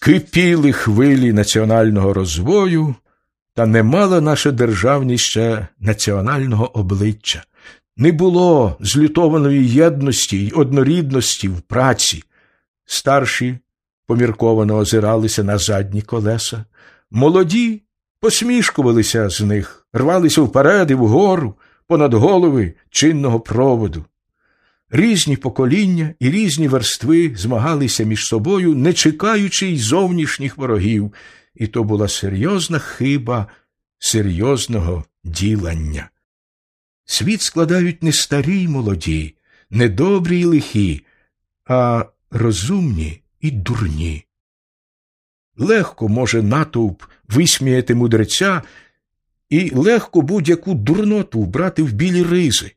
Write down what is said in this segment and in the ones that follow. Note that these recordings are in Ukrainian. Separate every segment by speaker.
Speaker 1: кипіли хвилі національного розвою, та не мала наша державність ще національного обличчя. Не було злютованої єдності й однорідності в праці. Старші помірковано озиралися на задні колеса, молоді посмішкувалися з них, рвалися вперед і вгору, понад голови чинного проводу. Різні покоління і різні верстви змагалися між собою, не чекаючи й зовнішніх ворогів, і то була серйозна хиба серйозного ділання. Світ складають не старі й молоді, не добрі й лихі, а розумні і дурні. Легко може натовп висміяти мудреця і легко будь-яку дурноту вбрати в білі ризи.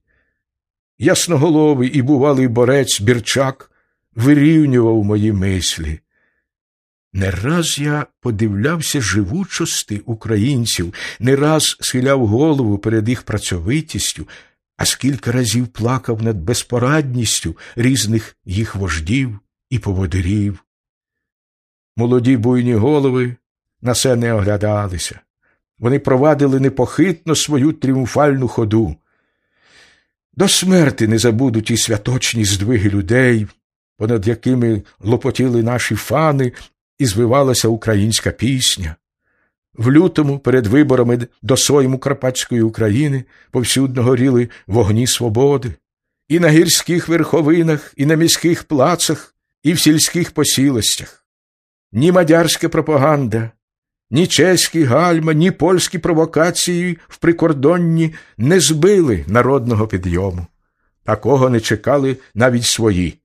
Speaker 1: Ясноголовий і бувалий борець Бірчак вирівнював мої мислі. Не раз я подивлявся живучости українців, не раз схиляв голову перед їх працьовитістю, а скільки разів плакав над безпорадністю різних їх вождів і поводирів. Молоді буйні голови на це не оглядалися. Вони провадили непохитно свою тріумфальну ходу. До смерти не забудуть і святочні здвиги людей, понад якими лопотіли наші фани і звивалася українська пісня. В лютому, перед виборами до Сойму Карпатської України, повсюдно горіли вогні свободи, і на гірських верховинах, і на міських плацах, і в сільських посілостях. Ні мадярська пропаганда, ні чеські гальма, ні польські провокації в прикордонні не збили народного підйому. Такого не чекали навіть свої.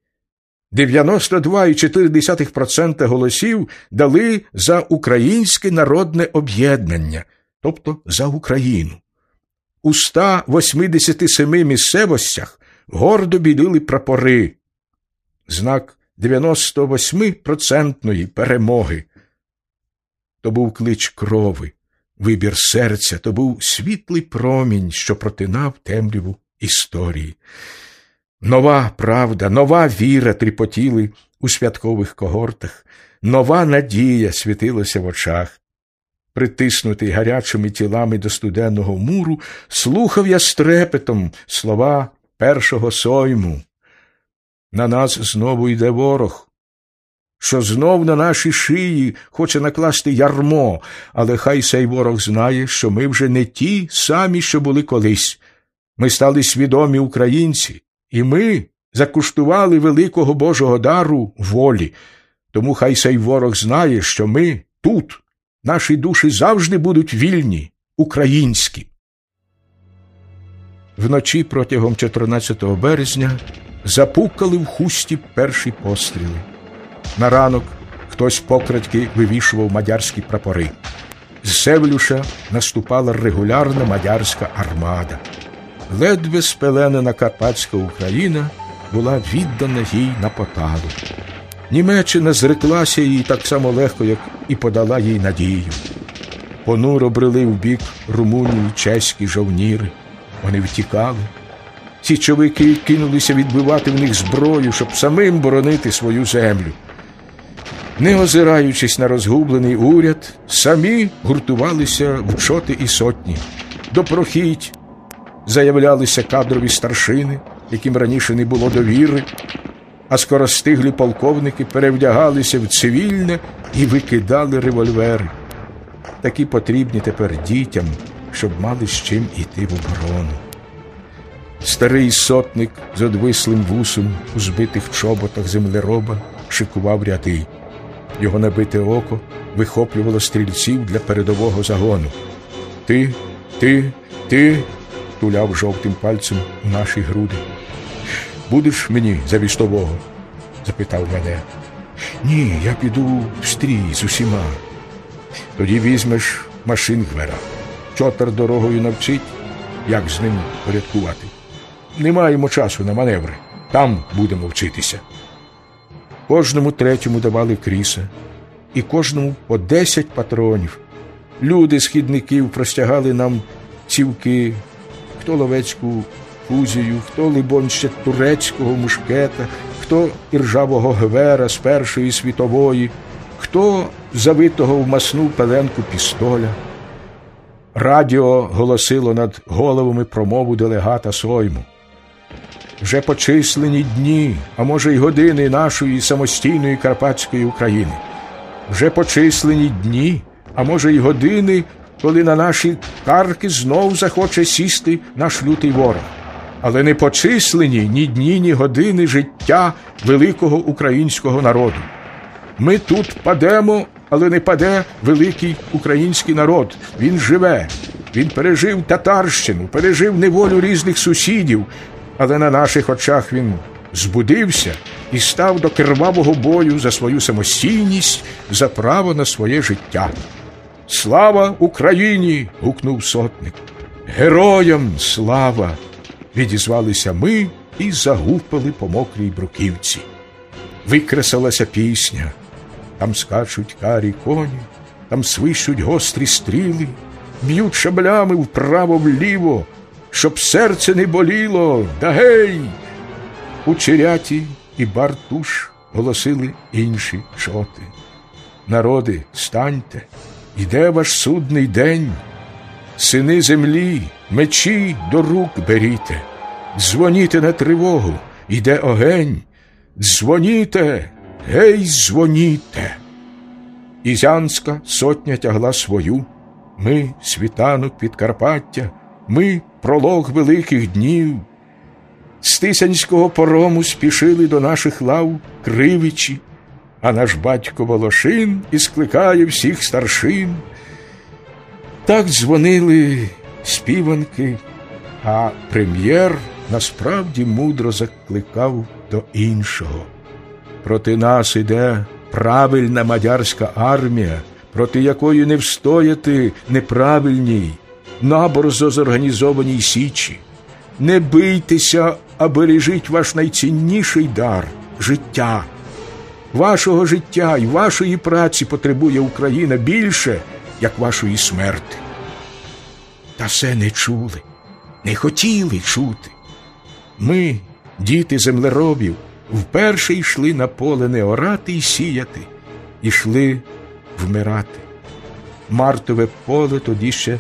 Speaker 1: 92,4% голосів дали за українське народне об'єднання, тобто за Україну. У 187 місцевостях гордо білили прапори, знак 98% перемоги. То був клич крови, вибір серця, то був світлий промінь, що протинав темряву історії. Нова правда, нова віра тріпотіли у святкових когортах, нова надія світилася в очах. Притиснутий гарячими тілами до студенного муру, слухав я з трепетом слова першого сойму. На нас знову йде ворог, що знов на наші шиї хоче накласти ярмо, але хай сей ворог знає, що ми вже не ті самі, що були колись. Ми стали свідомі українці. І ми закуштували великого Божого дару волі. Тому хай сей ворог знає, що ми тут, наші душі завжди будуть вільні, українські. Вночі протягом 14 березня запукали в хусті перші постріли. На ранок хтось покрадьки вивішував мадярські прапори. З Севлюша наступала регулярна мадярська армада ледве спеленена Карпатська Україна була віддана їй на поталу. Німеччина зреклася їй так само легко, як і подала їй надію. Понуро брели в бік Румунії чеські жовніри. Вони втікали. Січовики кинулися відбивати в них зброю, щоб самим боронити свою землю. Не озираючись на розгублений уряд, самі гуртувалися в чоти і сотні. До прохідь заявлялися кадрові старшини, яким раніше не було довіри, а скоростиглі полковники перевдягалися в цивільне і викидали револьвери. Такі потрібні тепер дітям, щоб мали з чим іти в оборону. Старий сотник з одвислим вусом у збитих чоботах землероба шикував ряди. Його набите око вихоплювало стрільців для передового загону. Ти, ти, ти туляв жовтим пальцем у наші груди. Будеш мені за вістового? запитав мене. Ні, я піду в стрій з усіма. Тоді візьмеш машингвера. Чотер дорогою навчить, як з ним порядкувати. Не маємо часу на маневри. Там будемо вчитися. Кожному третьому давали кріса, і кожному по десять патронів. Люди з хідників простягали нам цівки, хто ловецьку фузію, хто, либонь, ще турецького мушкета, хто іржавого гвера з Першої світової, хто завитого в масну пеленку пістоля. Радіо голосило над головами промову делегата Сойму. Вже почислені дні, а може й години нашої самостійної Карпатської України. Вже почислені дні, а може й години, коли на наші карки знов захоче сісти наш лютий ворог. Але не почислені ні дні, ні години життя великого українського народу. Ми тут падемо, але не паде великий український народ. Він живе, він пережив татарщину, пережив неволю різних сусідів, але на наших очах він збудився і став до кривавого бою за свою самостійність, за право на своє життя. Слава Україні! гукнув сотник. Героям слава! Відізвалися ми і загупали по мокрій бруківці. Викресалася пісня. Там скачуть карі коні, там свищуть гострі стріли, б'ють шаблями вправо вліво, щоб серце не боліло, да гей! У черяті і бартуш голосили інші чоти. Народи, станьте, іде ваш судний день, сини землі, мечі до рук беріте, дзвоніте на тривогу, іде огень, дзвоніте, гей, дзвоніте. Ізянська сотня тягла свою, ми світанок Підкарпаття, ми пролог великих днів. З Тисянського порому спішили до наших лав кривичі, а наш батько Волошин і скликає всіх старшин. Так дзвонили співанки, а прем'єр насправді мудро закликав до іншого. Проти нас іде правильна мадярська армія, проти якої не встояти неправильній, наборзо зорганізованій січі. Не бийтеся, а бережіть ваш найцінніший дар життя. Вашого життя і вашої праці потребує Україна більше, як вашої смерти. Та все не чули, не хотіли чути. Ми, діти землеробів, вперше йшли на поле не орати й сіяти, йшли вмирати. Мартове поле тоді ще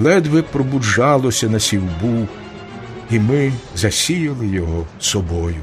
Speaker 1: ледве пробуджалося на сівбу, і ми засіяли його собою.